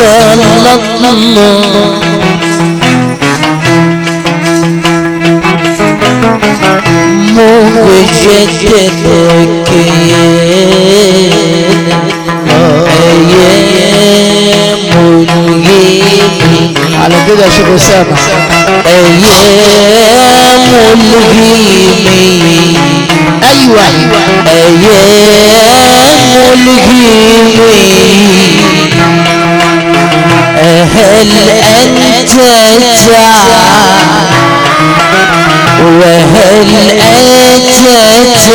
اختلطنا مجددك أيام الغيب على كده يا شيخ اسامه أيام الغيب أيوه أيام الغيب هل أنت تعلم وهل أنت تعرف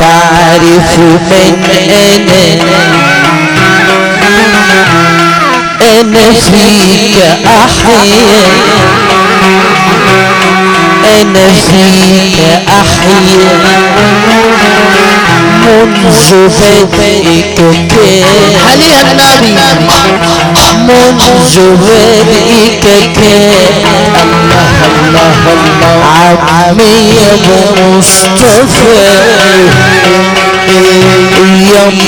تعرف من أنا أنا فيك أحيا أنا فيك أحيا منذ بدئك عليها النبي؟ منذ بدئك الله الله الله عمي يا مصطفى.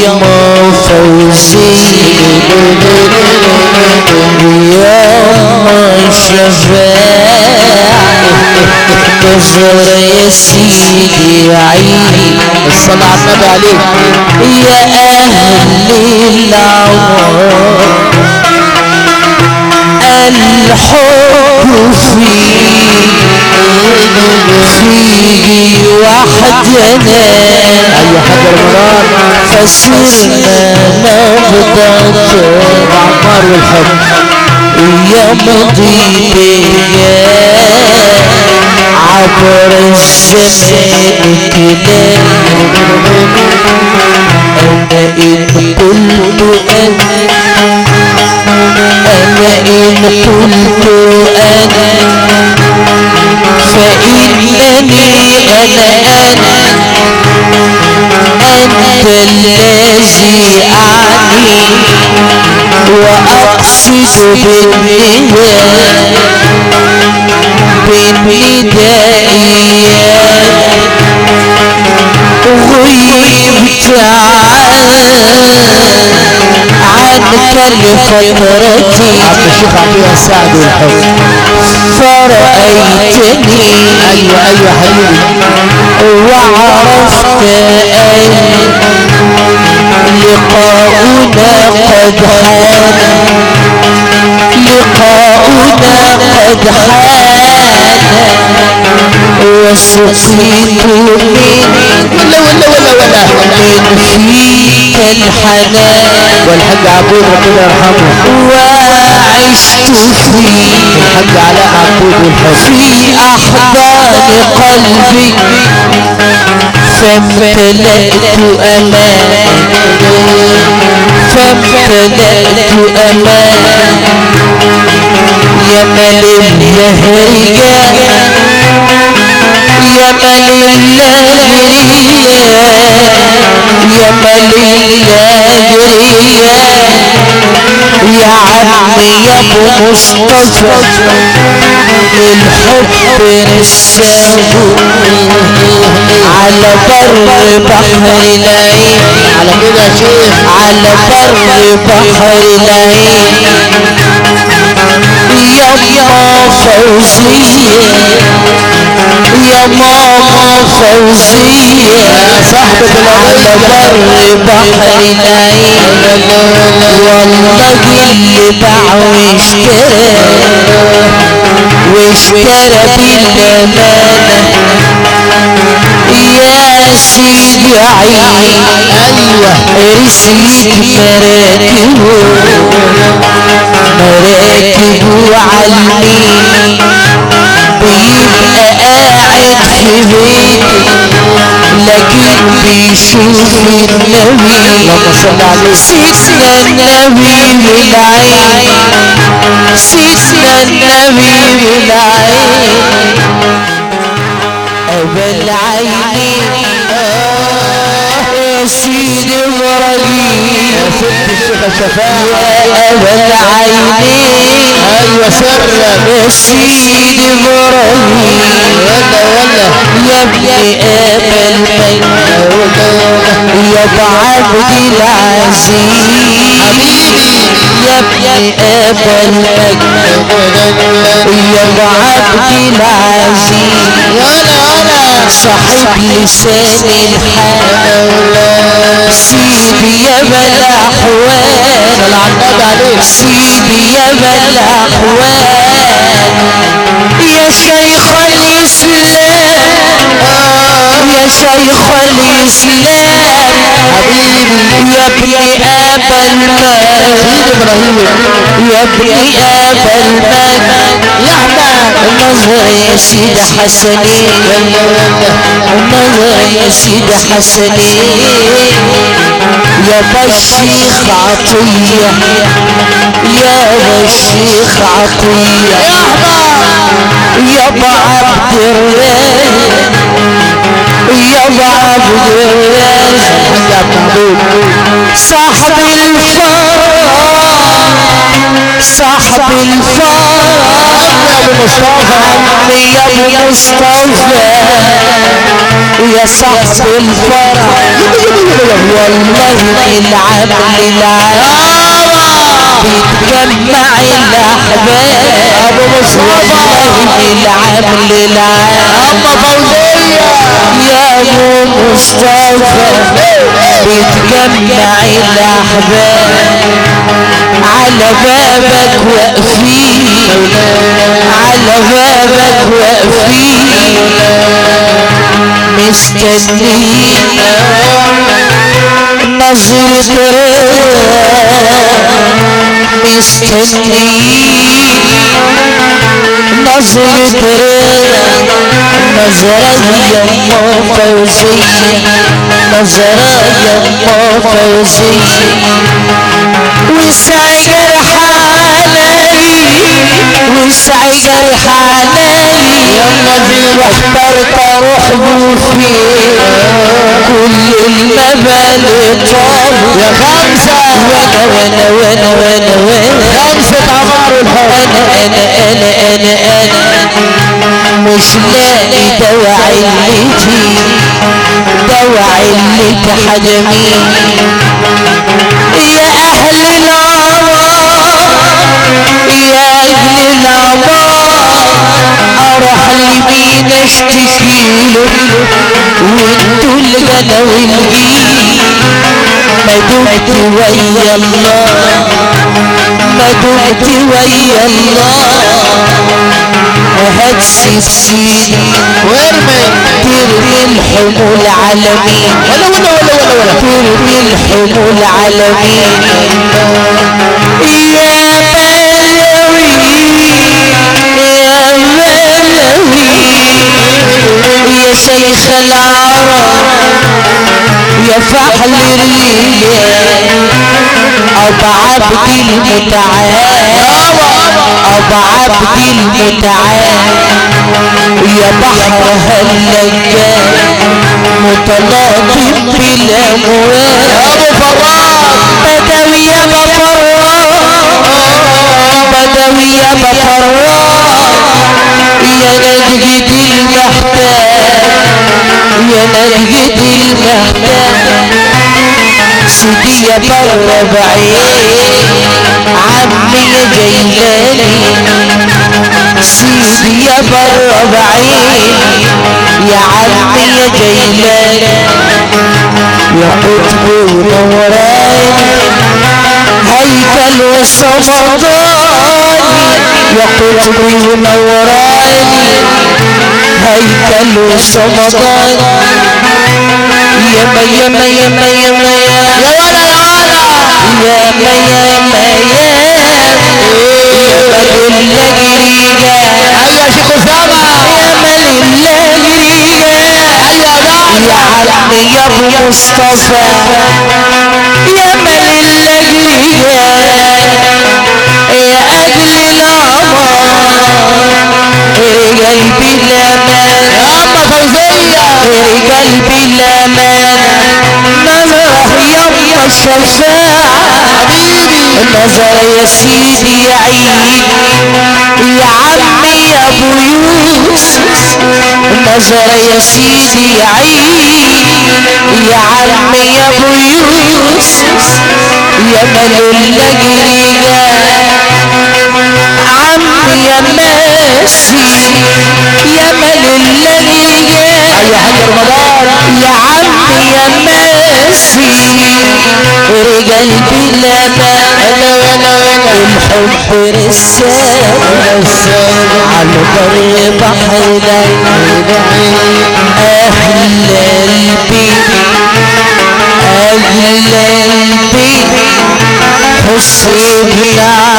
يما فوزي يما شفاعي كفر يا سيدي عيني الصلاة على النبي عليك يا أهل العمر الحب فيه فيه وحدنا أيوه حاج رمضان فسرنا نبضة العمار والحب يمضي بيا عبر الزمان كده أنا إن قلت أنا أنا إن قلت أنا فإنني أنا أنت الذي أعني وأقصد بالنداء بالندائيات غيبت عنك لفترتي عبد الشيخ عبد السعد والحب فرأيتني أيوه أيوه حبيبي. وعرفت أن لقاؤنا قد حان. لقاؤنا قد حان. وسقيت ولا ولا ولا ولا فيك الحنان عبود ربنا يرحمه. وعشت فيه الحاج علاء عبود والحب في أحضان قلبي. فامتلأت أمان فامتلأت أمان يا مل اليهرية يا يا اللاجرية يا ابو مصطفى الحب رساه على بر بحر العين على كده يا شيخ على بر بحر العين يما فوزية يا ماما فوزية صاحبة على بر بحر العين والله اللي باع واشترى واشترى بالأمانة يا سيدي عين أيوه رسلك مراكبه مراكبه عالمين بيبقى قاعد في بيته لكن بيشوف النبي سيدنا النبي بالعين سيدنا النبي بالعين أبا العينين يا سيدي. شفاعة أبا أيوه سرا يا سيدي إبراهيم ولا ولا يا ابن أبا الميت يا ابو عبد العزيز يا ابن ابا المجد يا ابو عبد العزيز ولا ولا صاحب لسان الحال سيدي يا العناد عليك سيدي يا بالاحوال يا شيخ الاسلام يا شيخ الاسلام حبيبي يا ابن ابا إبراهيم يا ابن ابا المجد يا احمد النظر يا سيدي حسنين النظر يا سيدي حسنين يا بشيخ عطية يا بشيخ عطية. يا احمد يا ابو عبد الرازق. يا عبد الرازق. المعبود صاحب الفرح صاحب الفرح يا مصطفى يا ابو مصطفى يا صاحب الفرح والله العب العب بيتجمع الاحباب ابو مصطفى والله العب فوزية يا ابو مصطفى بيتجمع الاحباب على بابك واقفين على بابك واقفين مستنيين نظرة مستنيين نظرة رضا نظرة يما فوزية نظرة يما فوزية وسع جرحاني وسع جرحاني واخترت أروح فيه كل المبالغ طاب يا خمسة وأنا وأنا وأنا وأنا وأنا خمسة عمار الحب أنا أنا أنا أنا أنا مش لاقي دواء علتي دواء علتي حجمي الغلا والجيل ما دمت ويا الله ما دمت ويا الله هات سكيني وارمي ترمي الحمول على مين ولا ولا ولا ولا ولا ترمي الحمول على مين يا بلوي يا بلوي يا شيخ العرب. يا فحل الرجال أبو عبد المتعال أبو عبد المتعال يا بحر هاللجال متلاطم بالأموال أبو فراس. بدوي يا بفراء بدوي يا بفراء يا نجد المحتاج. يا نجد المحتاج سيدي يا بر بعيد. عمي يا جيلاني. سيدي يا بر بعيد. يا عمي يا جيلاني. يا قطب ونوراني هيكل وصمداني يا قطب ونوراني هيكل وصمداني يما يما يما يما يا ولا يا يما يما يما يما للجريجة أيوه يا شيخ أسامة. يما للجريجة أيوه يا بقى عمي يا ابو مصطفى. يا مال اللجية فوزيه رجال بالامان نظره يما الشفاعة نظر يا سيدي عيد يا عمي يا أبو يوسف. نظر يا سيدي عيد يا عمي يا أبو يوسف. يا لجريجا عمي يا ماسي يا ملول لجريجا أيوه حاج رمضان. يا عمي يا ماسي رجال بلاد أنا وأنا وأنا الحب رسالة على بر بحر أهل البيت أهل البيت حسين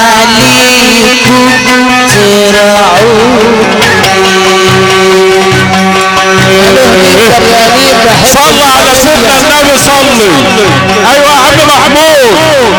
عليكم. صلى على سيدنا النبي صلي أيوه يا عم محمود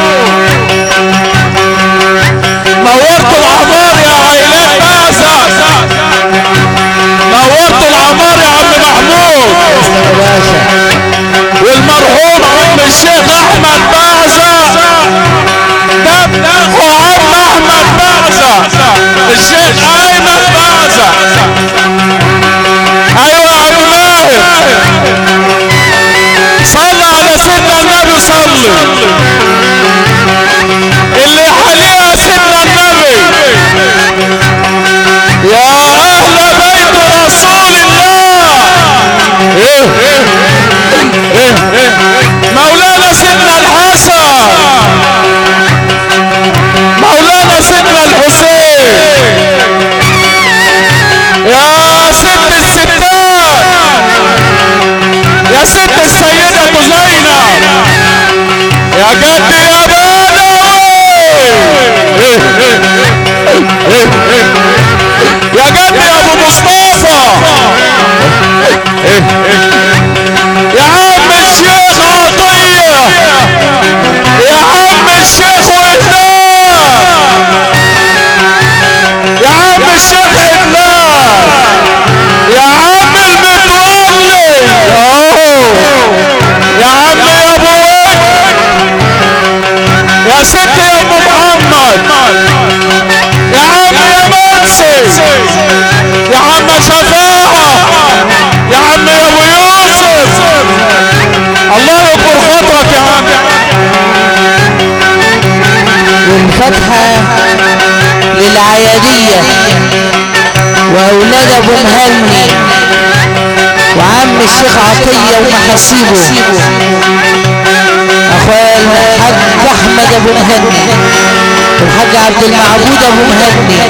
الشيخ عطية ومحاسيبه أخويا الحاج أحمد أبو مهني. والحاج عبد المعبود أبو مهني.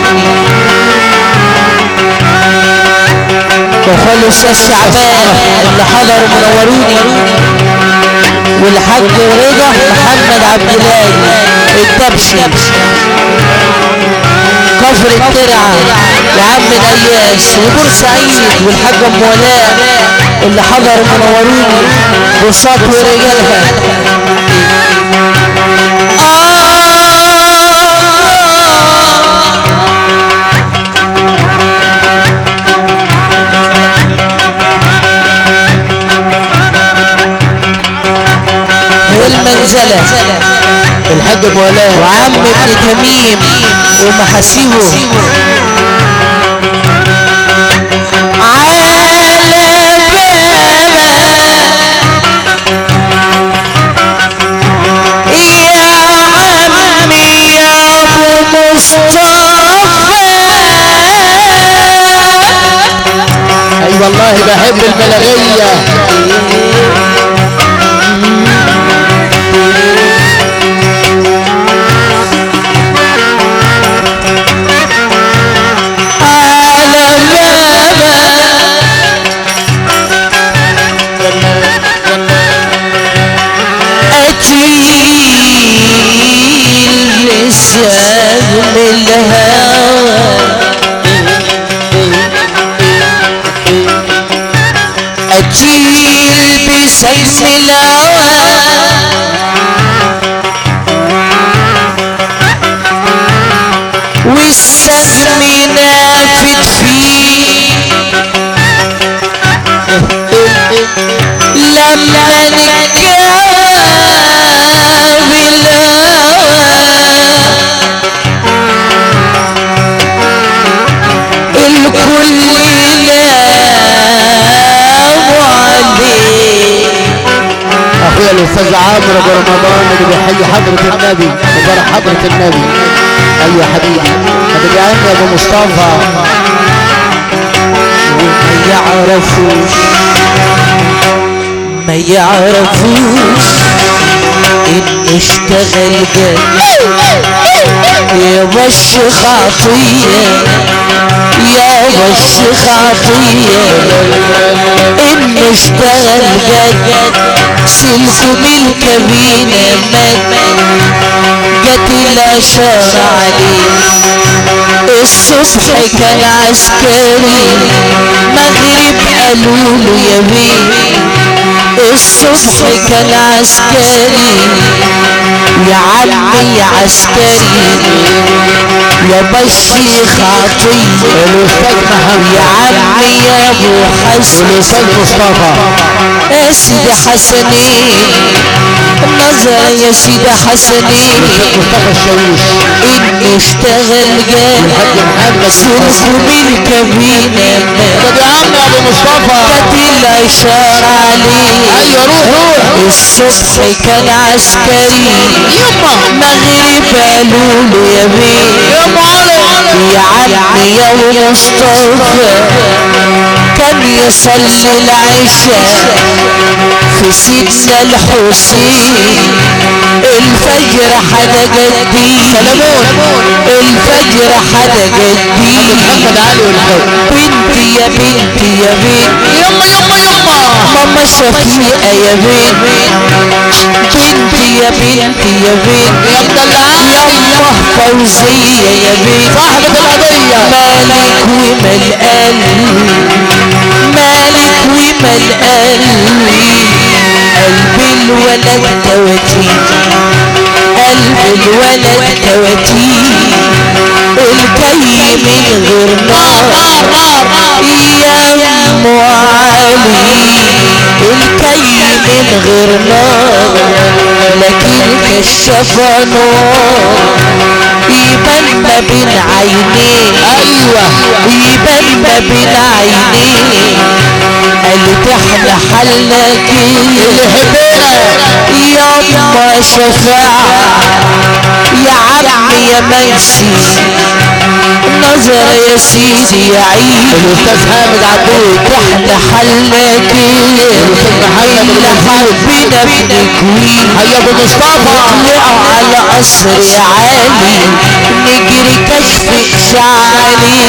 وأخويا والاستاذ شعبان اللي حضروا منوروني. والحاج رضا محمد عبد الهادي الدبشي. كفر الترعة يا عم الأياس وبورسعيد والحاج أم ولاء. اللي حضروا منوروني بساط ورجالها. والمنزلة. الحاج أبو ولاء وعم ابن تميم ومحاسيبه. والله بحب البلغيه Bismillah الاستاذ عامر أبو رمضان اللي بيحيي حضرة النبي وبارك حضرة النبي. أيوه حبيبي. هتبقى يا أبو مصطفى. وما يعرفوش ما يعرفوش. انه اشتغل يا وش خطية يا وش خطية انه اشتغل جد سلكم الكبينة مد جت الاشارة عليه الصبح كان عسكري مغرب قالوا له يا بيه الصبح كان عسكري يا عمي يا عسكري يا بشي خاطي يا عمي يا أبو حسن مصطفى يا سيدي حسنين النظر يا سيدي حسنين انه اشتغل محمد سلكوا بالكابينة طب يا عم يا أبو مصطفى. كانت الاشارة عليه أيوه روح. الصبح كان عسكري يما. مغرب قالوا له يا بيه يا عمي يا مصطفى. كان يصلي العشاء في سيدنا الحسين. الفجر حدا جدي. سلمون. الفجر حدا جدي. محمد علي والحب. بنتي يا بنتي يا بنتي. يما يما يما. ماما شفيقة يا بنتي. بنتي يا بنتي يا بنتي. يا مدلعاني يما فوزية يا بنتي. صاحبة القضية. مالك ومال قلبي مالك ومال قلبي قلب الولد قلب الولد توتيل الجاي من غير نار يا ام علي الجاي من غير نار لكن كشف نور. يبان ما بين عينيه أيوه. يبان ما بين عينيه قال إحنا حلك اللي يا شفاعة يا عم يا منسي نظر يا سيدي يا عيد. الاستاذ حامد عبود. الاستاذ محمد اللي ربنا بنكويه هيا أبو مصطفى. نطلعوا على قصر عالي. نجري كشف شعالي.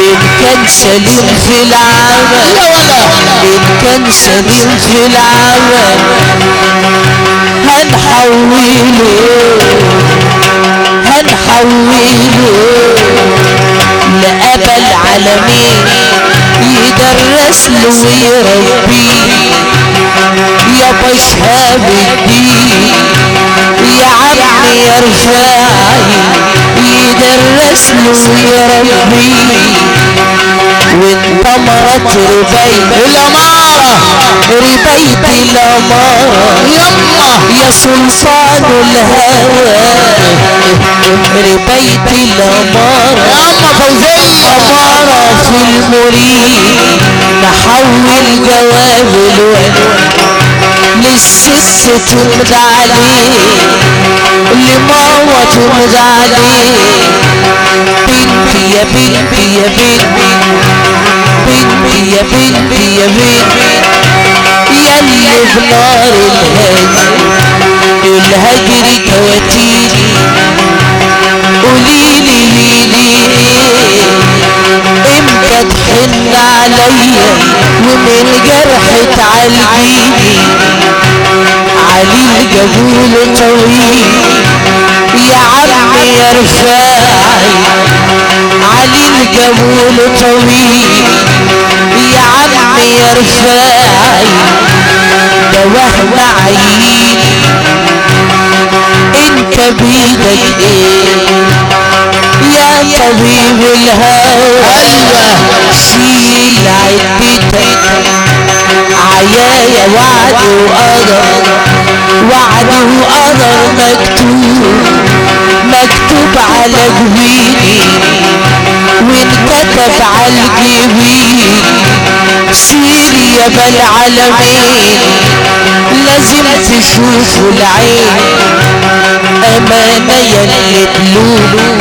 إن كان سليم في العمل. يا إن كان سليم في العمل. هنحوله. هنحوله لأبا العالمين يدرس له ويربيه يا شهاب الدين يا عمي يا رفاعي يدرس له ويربيه وانت مرات ربيت الأمارة ربيت الاماره يما يا سلطان الهوى. ربيت الاماره يما فوزية. أمارة في المريد نحول جواب الولد للست تمد عليه لماما تمد عليه. بنتي يا بنتي يا بنتي يا بنتي يا بنتي يا اللي بنار الهجر الهجر تواتيني قوليلي ليلي إمتى تحن عليا ومن جرح تعالجيني علي الجبول طويل يا عمي يا رفاعي علي الجبول طويل. يا رفاعي ده وهم انت بيدك إيه يا طبيب الهوى. أيوه شيل عدتك عيايا وعد وقدر وعد وقدر مكتوب. مكتوب على جبيني وانكتب على الجبين شيل يا بالعالمين لازم تشوفوا العين أمانة يلي تلوم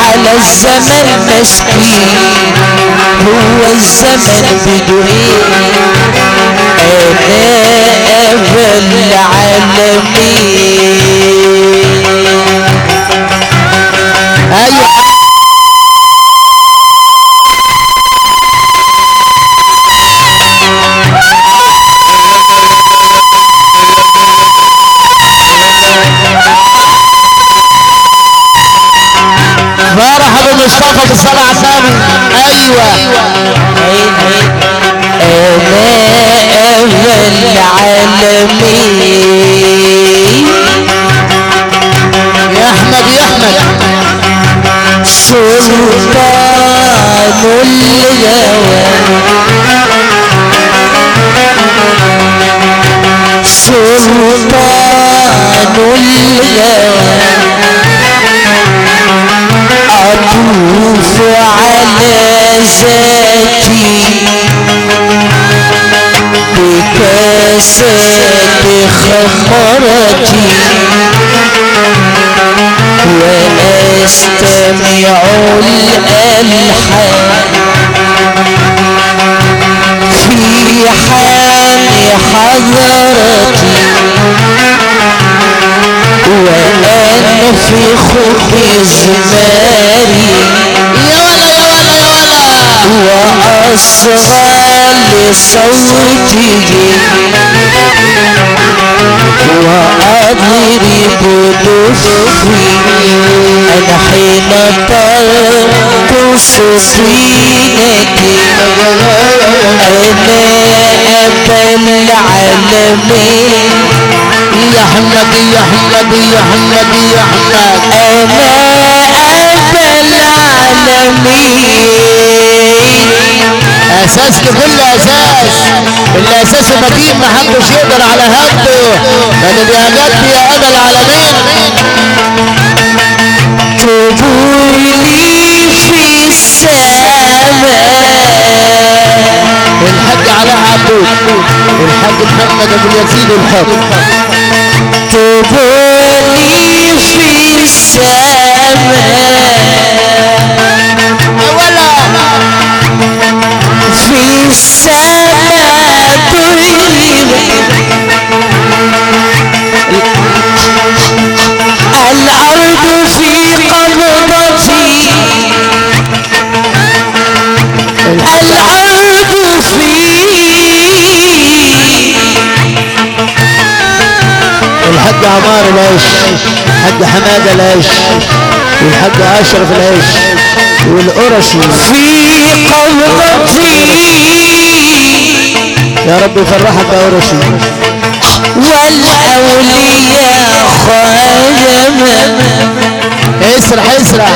على الزمن مسكين. هو الزمن بدوين. أنا أبا العالمين. أيوه. فرح أبو مصطفى بالصلاه على النبي أيوه. لصوتي وأضرب دفي أنا حين ترقص أنا أبا العالمين يا احمد يا احمد أنا أبا العالمين أساس لكل أساس. الأساس المتين ما حدش يقدر على هده أنا دي هجت يا أبا العالمين. قبولي في السماء. الحاج علاء عبود الحاج محمد أبو يزيد الحب قبولي العيش الحاج حمادة العيش والحاج أشرف العيش والقرشي في قبضتي يا رب يفرحك يا قرشي. والأولياء خادما اسرح اسرح.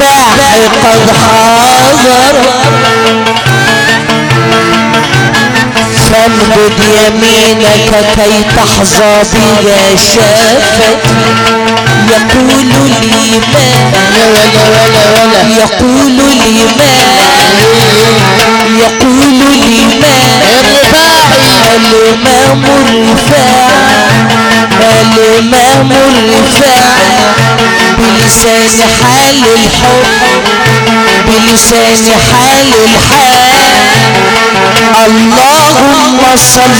الأشباح قد حاضرت فامدد يمينك كي تحظى بها شافتي يقول لي ما ولا ولا ولا يقول لي ما يقول لي ما الرفاعي. الإمام الرفاع بلسان حال الحب بلسان حال الحال. اللهم صل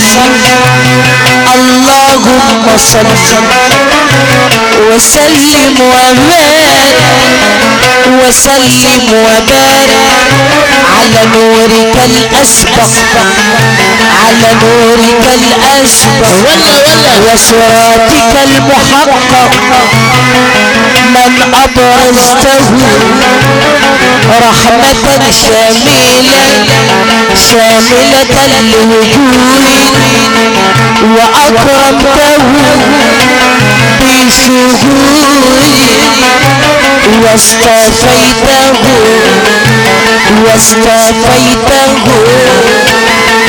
اللهم صل وسلم وبارك وسلم وبارك على نورك الأسبق على نورك الأسبق وصراطك المحقق. من أبرزته رحمة شاملة شاملة الوجود وأكرمته بشهود واصطفيته واصطفيته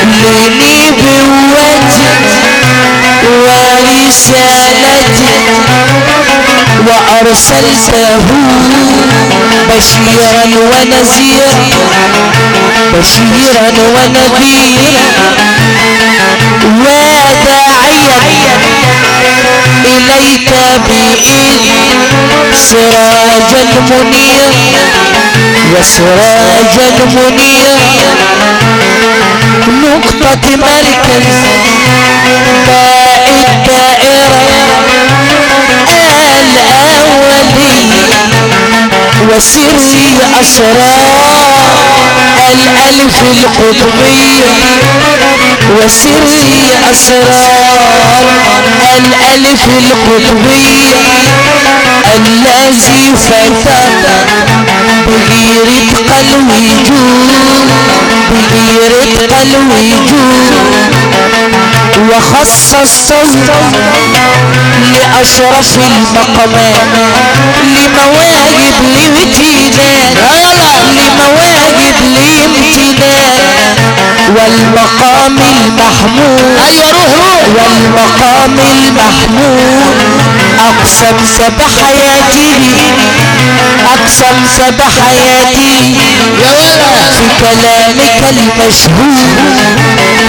لنبوتي ورسالتي وأرسلته بشيرا ونذيرا. بشيرا ونذيرا. وداعيا إليك بإذن سراجا منيرا وسراجا منيرا نقطة مركز باء الدائرة الأولي. وسر أسرار. الألف القطبية وسر أسرار. الألف القطبية الذي فتح به رتق الوجود به رتق الوجود. وخصصته لأشرف المقامات لمواهب الامتداد لمواهب الامتداد. والمقام المحمود أيوه روح روح والمقام المحمود. أقسمت بحياته أقسمت بحياته يا ولا في كلامك المشهور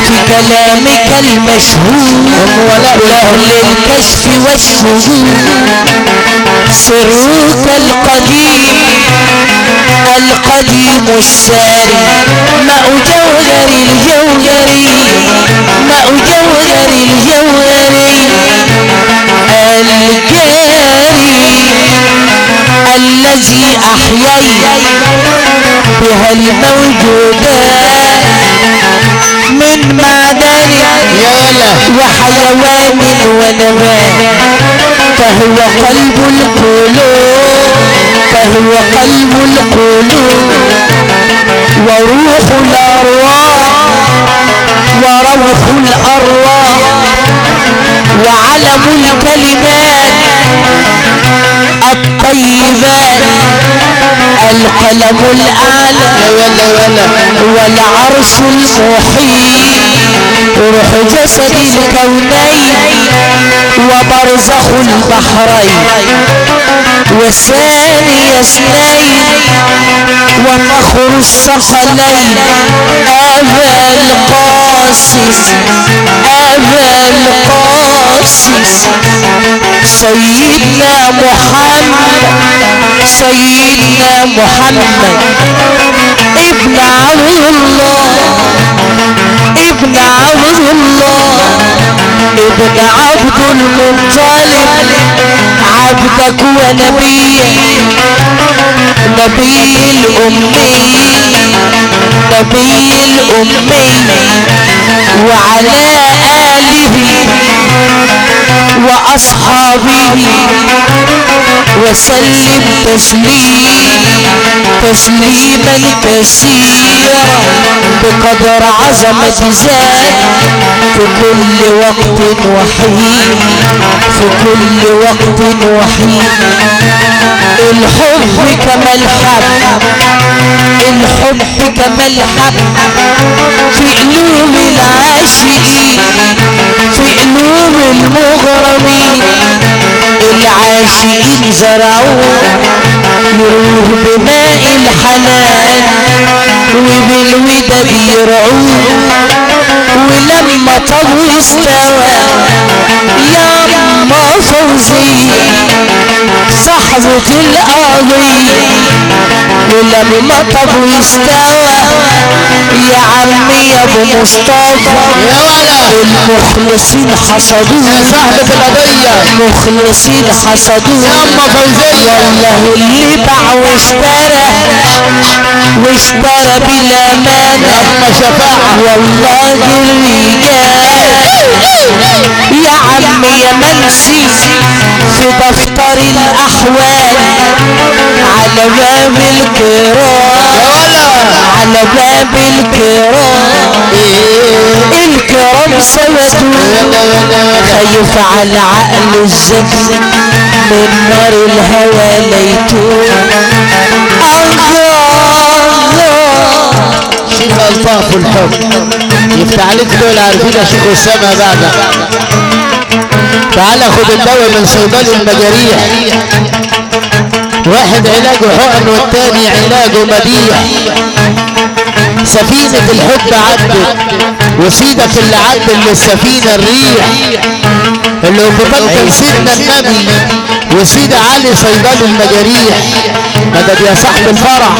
في كلامك المشهور وأهل الكشف والشهود سرك القديم القديم الساري. ماء جوهر الجوهري ماء جوهر الجوهري الجاري الذي أحييت بها الموجودات. ولا وحيوان ونبات. فهو قلب القلوب. فهو قلب القلوب. وروح الأرواح. وروح الأرواح. وعلم الكلمات الطيبات. القلم الأعلى. والعرش المحيط. روح جسد الكونين وبرزخ البحرين. وثاني اثنين وفخر الثقلين أبا القاسم أبا القاسم. سيدنا محمد سيدنا محمد. ابن عبد الله. عبد الله ابن عبد المطلب عبدك ونبيك نبي الأمي نبي الأمي وعلى آله وأصحابه وسلم تسليم تسليما كثيرا بقدر عظمة ذات في كل وقت وحيد في كل وقت وحيد الحب كما الحب الحب كما الحب في قلوب العاشقين في قلوب المغرمين العاشقين زرعوه يروه بماء الحنان وبالوداد يرعوه ولما طلوا استوى يا أما فوزي صاحبة القضية ولما طلوا استوى. يا عمي يا أبو مصطفى. يا ولا. المخلصين حصدوه. صاحبة القضية مخلصين حصدوه. يا أما فوزية. والله اللي باع واشترى. واشترى بالأمانة. يا أما شفاعة. والله الرجال يا عم يا منسي. في دفتر الأحوال. على باب الكرام على باب الكرام الكرام ولا خايف على عقل الزكي من نار الهوى ليتوب الله شيخ الطاف الحب يفتح عليك دول عارفين يا شيخ اسامه بعد تعال خد الدواء من صيدلي المجاريح واحد علاجه حقن والتاني علاجه مديح سفينة الحب عدت وسيدك اللي عدل للسفينة الريح. اللي بفضل سيدنا النبي وسيدة علي صيدلي المجاريح. مدد يا صاحب الفرح.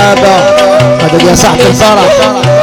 مدد يابا مدد يا صاحب الفرح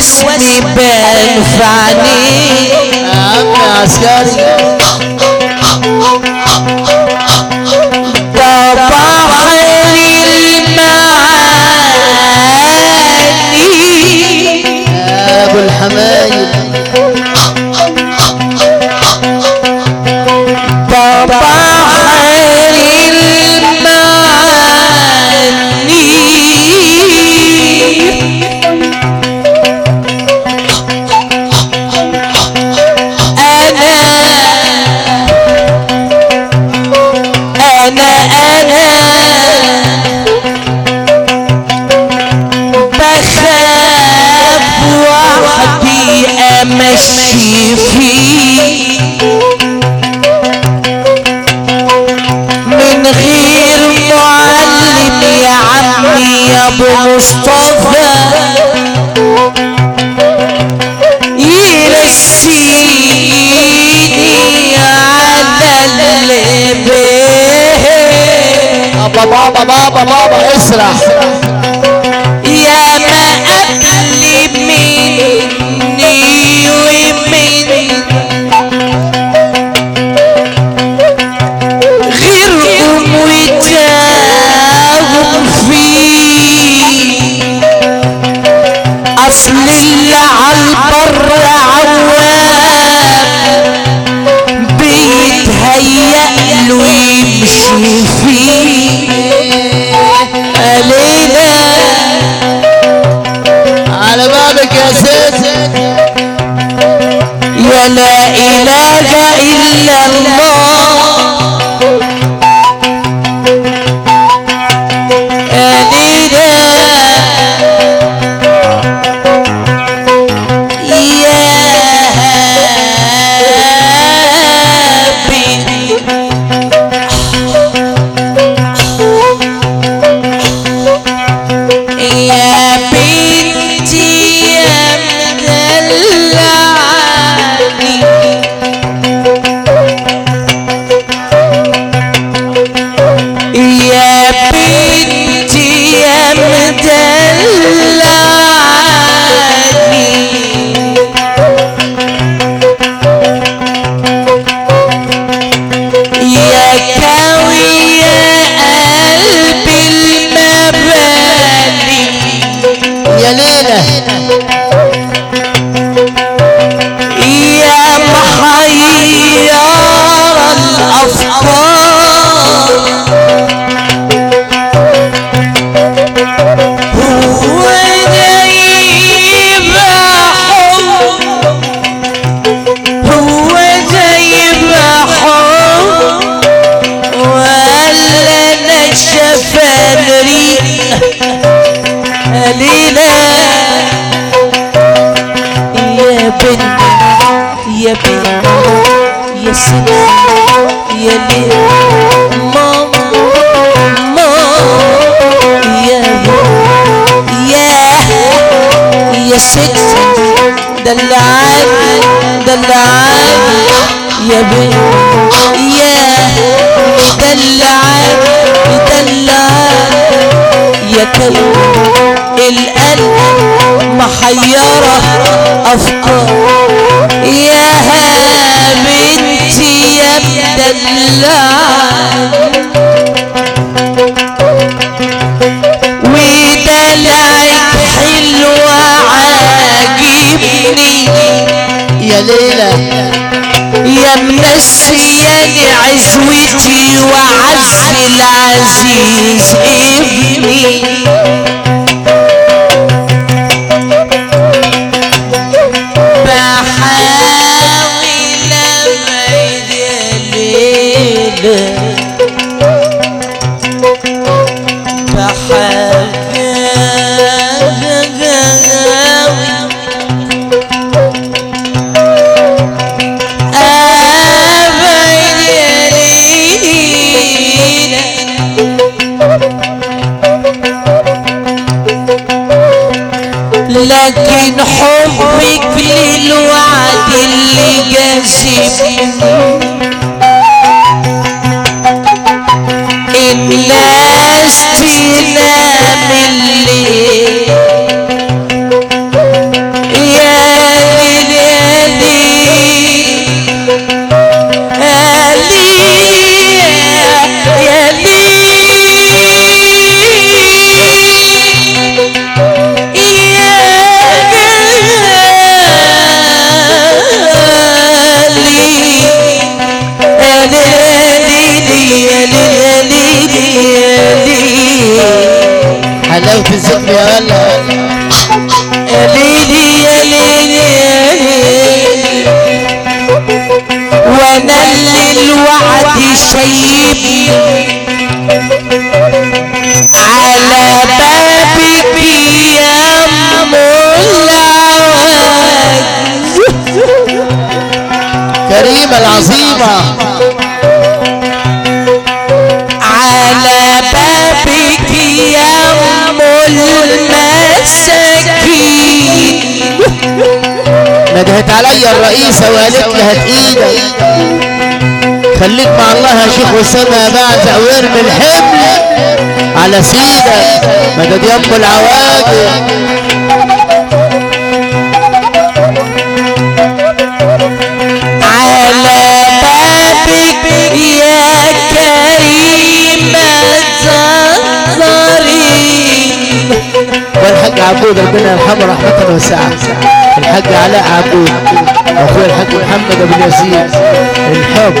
واسمي بان في عينيه يا عم عسكري أمشي فيه من غير معلم يا عمي يا أبو مصطفى يرسيني على البيت بابا بابا بابا اسرح إله إلا الله. يا بنت يا بنت يا ست يا ليل ماما ماما يا يا يا ست دلعاني دلعاني. يا بنت يا دلعاني دلعاني. يا كلب القلب. محيرة أفكار يا بنتي يا مدلعة يا ليلى يا منسياني عزوتي وعز العزيز ابني. ندهت عليا الرئيسة وقالت لي هات إيدك خليك مع الله يا شيخ وسام يا بعزق وارمي الحمل على سيدك مدد يا ام عبود ربنا يرحمه رحمة واسعة. الحاج علاء عبود واخويا الحاج محمد أبو يزيد. الحب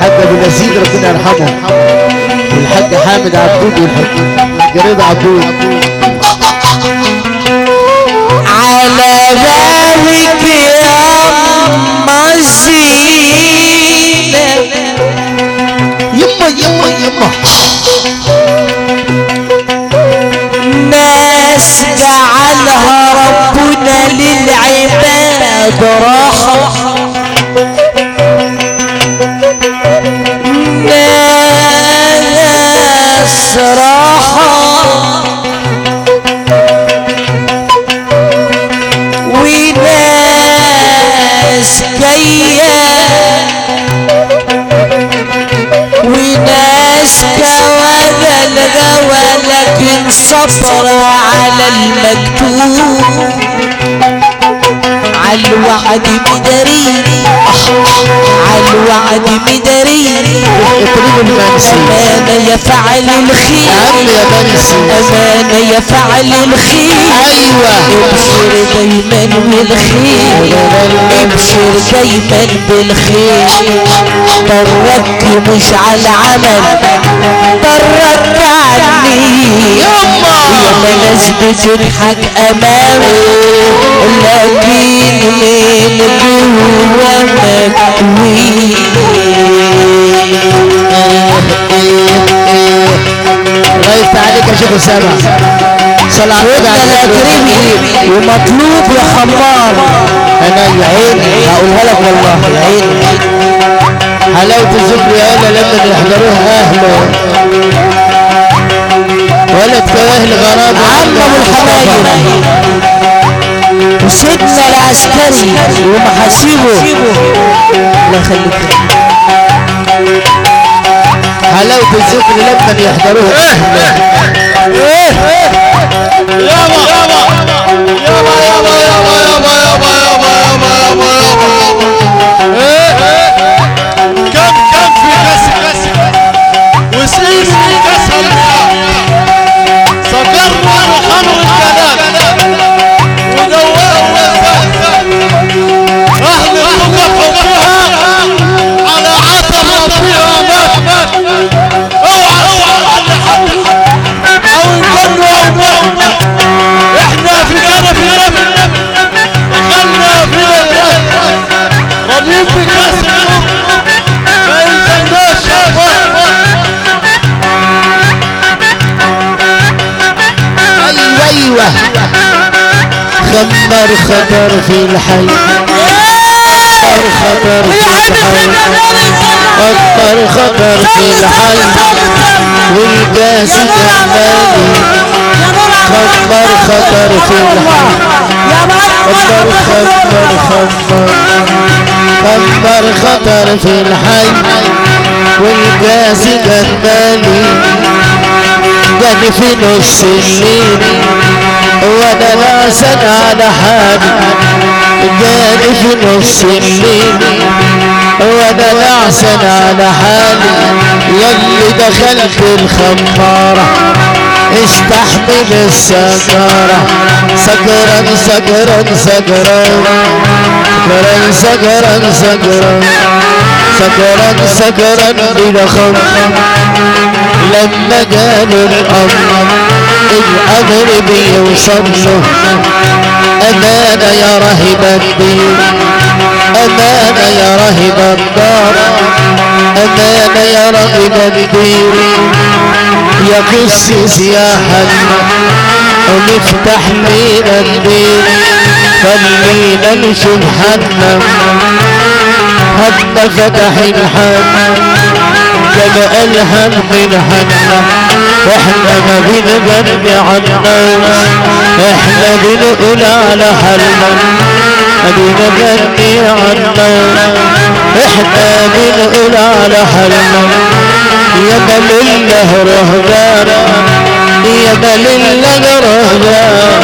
حاج أبو يزيد ربنا يرحمه. والحاج حامد عبود والحاج جريد عبود. على بابك يا ام زينب يما يما يما. ناس جعلها ربنا للعباد راحة. ناس راحة وناس جاية. وناس كواذا الغوى لكن صبر على المكتوب. عالوعد مدري عالوعد المنسي أمانة يفعل الخير. أمانة يفعل الخير. أيوه ابشر دايما بالخير. ابشر دايما بالخير. طرقت مش على العمل يا ناس بتضحك امامي لكن من جوا مكوي الله يفتح عليك يا شيخ اسامه صل على النبي عليه الصلاة ومطلوب يا خمار أنا عين هقولها لك والله عين حلاوة الذكر يا أنا لما يحضروها اهله ولد فيه الغراب عمم الحمايل وسيدنا العسكري. ومحاسيبه الله يخليك. حلاوة الذكر لما يحضروها إيه، يا إيه، إيه. يابا. خمر خطر في الحي. خطر خطر في الحي. خطر خطر في الحي. والجاس جمالي خطر خطر في الحي. خطر خطر خطر خطر خطر في الحي. والجاس جمالي جاني في نص الليل. وأنا ناسن على حالي جاني في نص الليل وأنا نعسن على حالي يلي دخلت الخمارة استحمل السكرة. سكرا سكرا سكرا. سكرا سكرا سكرا. سكرا سكرا بلا خمر لما جاني الأمر بيوصل له أمانة يا راهب الدين. أمانة يا راهب الدار. أمانة يا رب الدين. يا قسيس يا ونفتح لينا الدين. خلينا نشوف حنا حنا فتح الحنا جمع ألهم من حنا وإحنا ما بنغني عنا. إحنا بنقول على حالنا ما بنغني عنا. إحنا بنقول على حالنا يا بل الله رهبانا. يا بل الله رهبانا.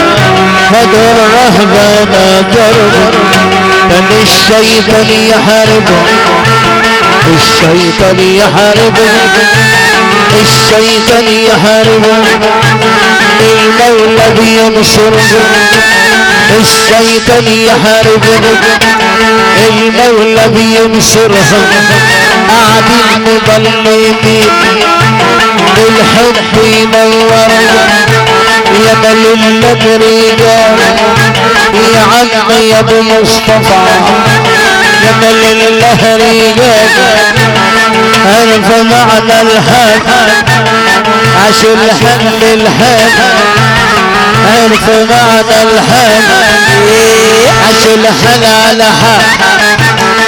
هدر رهبانا جرب. كان الشيطان يحاربه الشيطان يحاربه الشيطان يحاربه المولى بينصره الشيطان يحاربه المولى بينصره قاعدين مضلمين بالحب ينور يا بل رجال يا عمي يا ابو مصطفى. يا بل رجال عرف معنى الحب عاش الحب الحب عرف معنى الحب عاش الحل على حق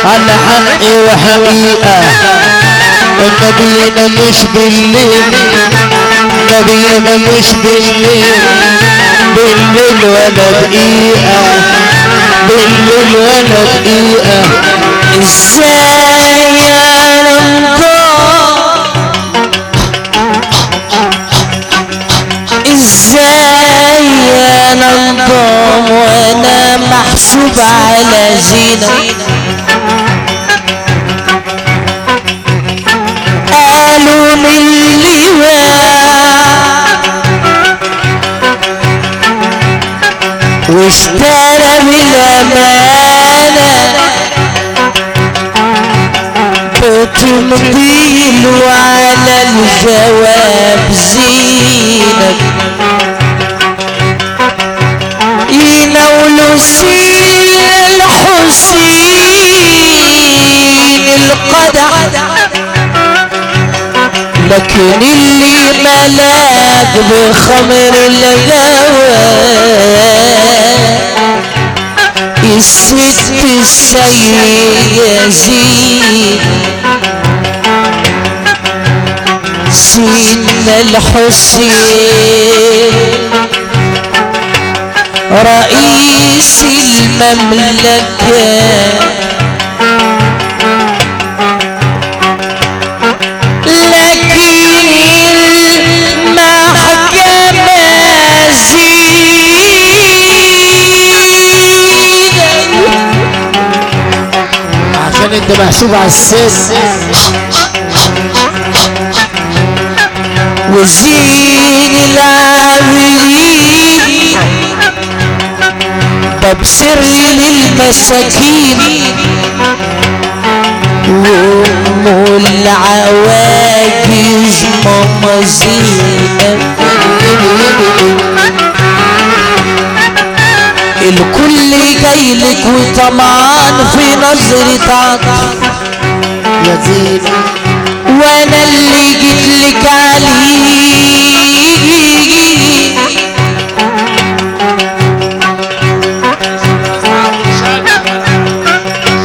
على حق وحقيقة النبينا مش بالليل نبينا مش بالليل بالليل ولا دقيقة بالليل ولا دقيقة إزاي يا رمضان إزاي يا نظام وأنا محسوب على زينة قالوا من اللواء واشترى بتمضيل وعلى الجواب زينك ينولوا سين الحسين القدع لكن اللي ملاك بخمر الغوى الست السيد يزيد سيدنا الحسين رئيس المملكة. انت محسوب على السن وزين العابدين سر للمساكين وام العواجز ماما زينب الكل جايلك وطمعان في عطف يا زين وأنا اللي جيت لك عليه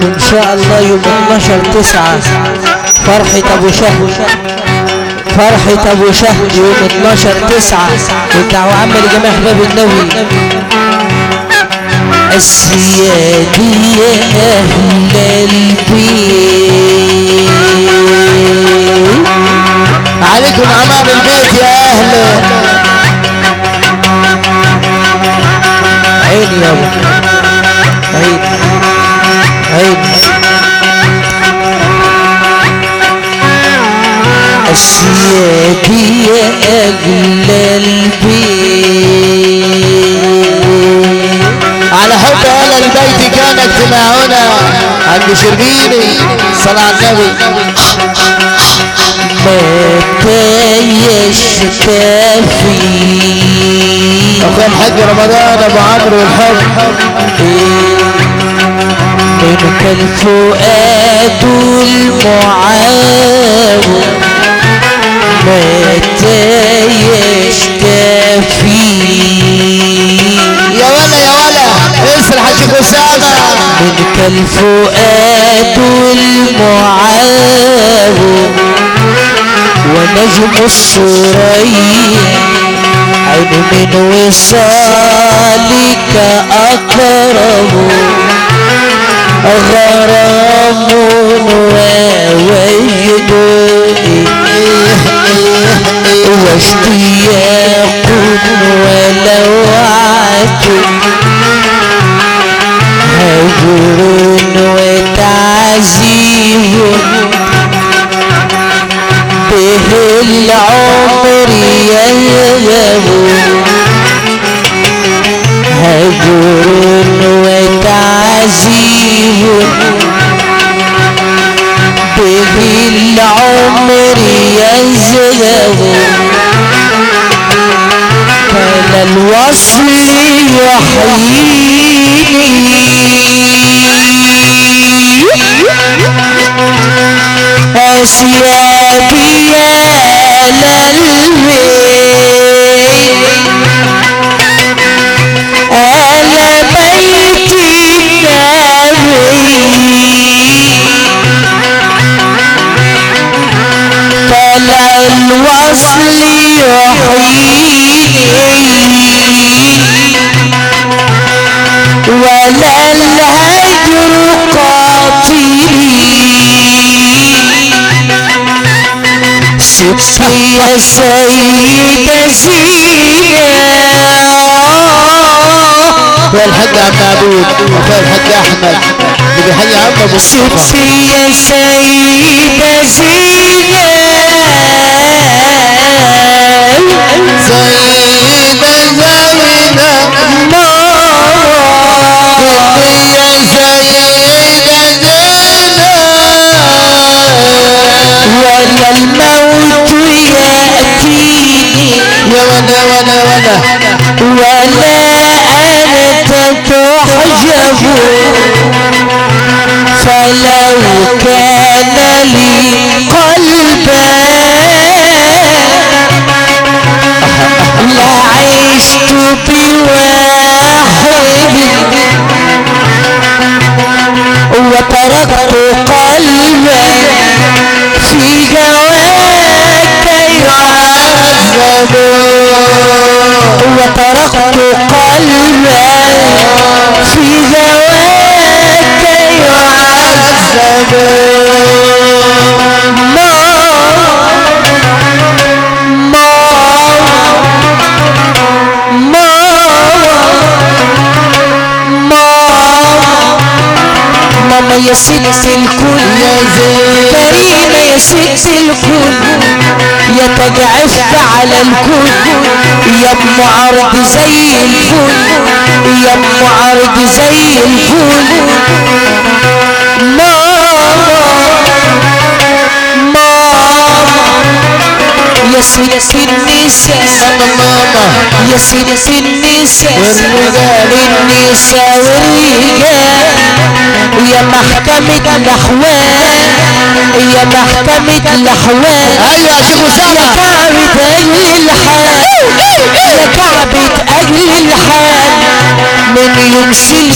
إن شاء الله يوم 12 9 فرحة أبو شهد فرحة أبو شهد يوم 12 9 والدعوة عامة لجميع احباب النبي السيادي يا أهل البيت. عليكم أمام البيت يا أهل. عيني يابا عيني عيني السيادي يا أجل البيت. على حب أهل البيت كان اجتماعنا عند شربيني. صلى على النبي. متى يشتفي اخويا الحاج رمضان أبو عمرو والحب. من الفؤاد المعاون. متى يشتفي يا ولا يا ولا اسامه منك الفؤاد المعاون ونجم السرية عين من وصالك أقرب غرام ووجد واشتياق ولوعة. هجر وتعزيه به العمر يذهب هجر وتعزيه به العمر يذهب الوصل يحييني أسيابي للبيت على بيت النبي طلع الوصل يحييني يا عم عبود احمد اللي بيحيي عم ابو يا سيدة زينة الكل يا ام عرض زي الفل. يا ام عرض زي الفل. ماما. ماما. يا ست النساء. ماما يا ست النساء. والرجال. النساء والرجال. يا محكمة الأحوال يا محكمة الأحوال. أيوه يا شيخ يا اسامه كعبة أجل الحال يا كعبة أجل الحال. من يوم شلت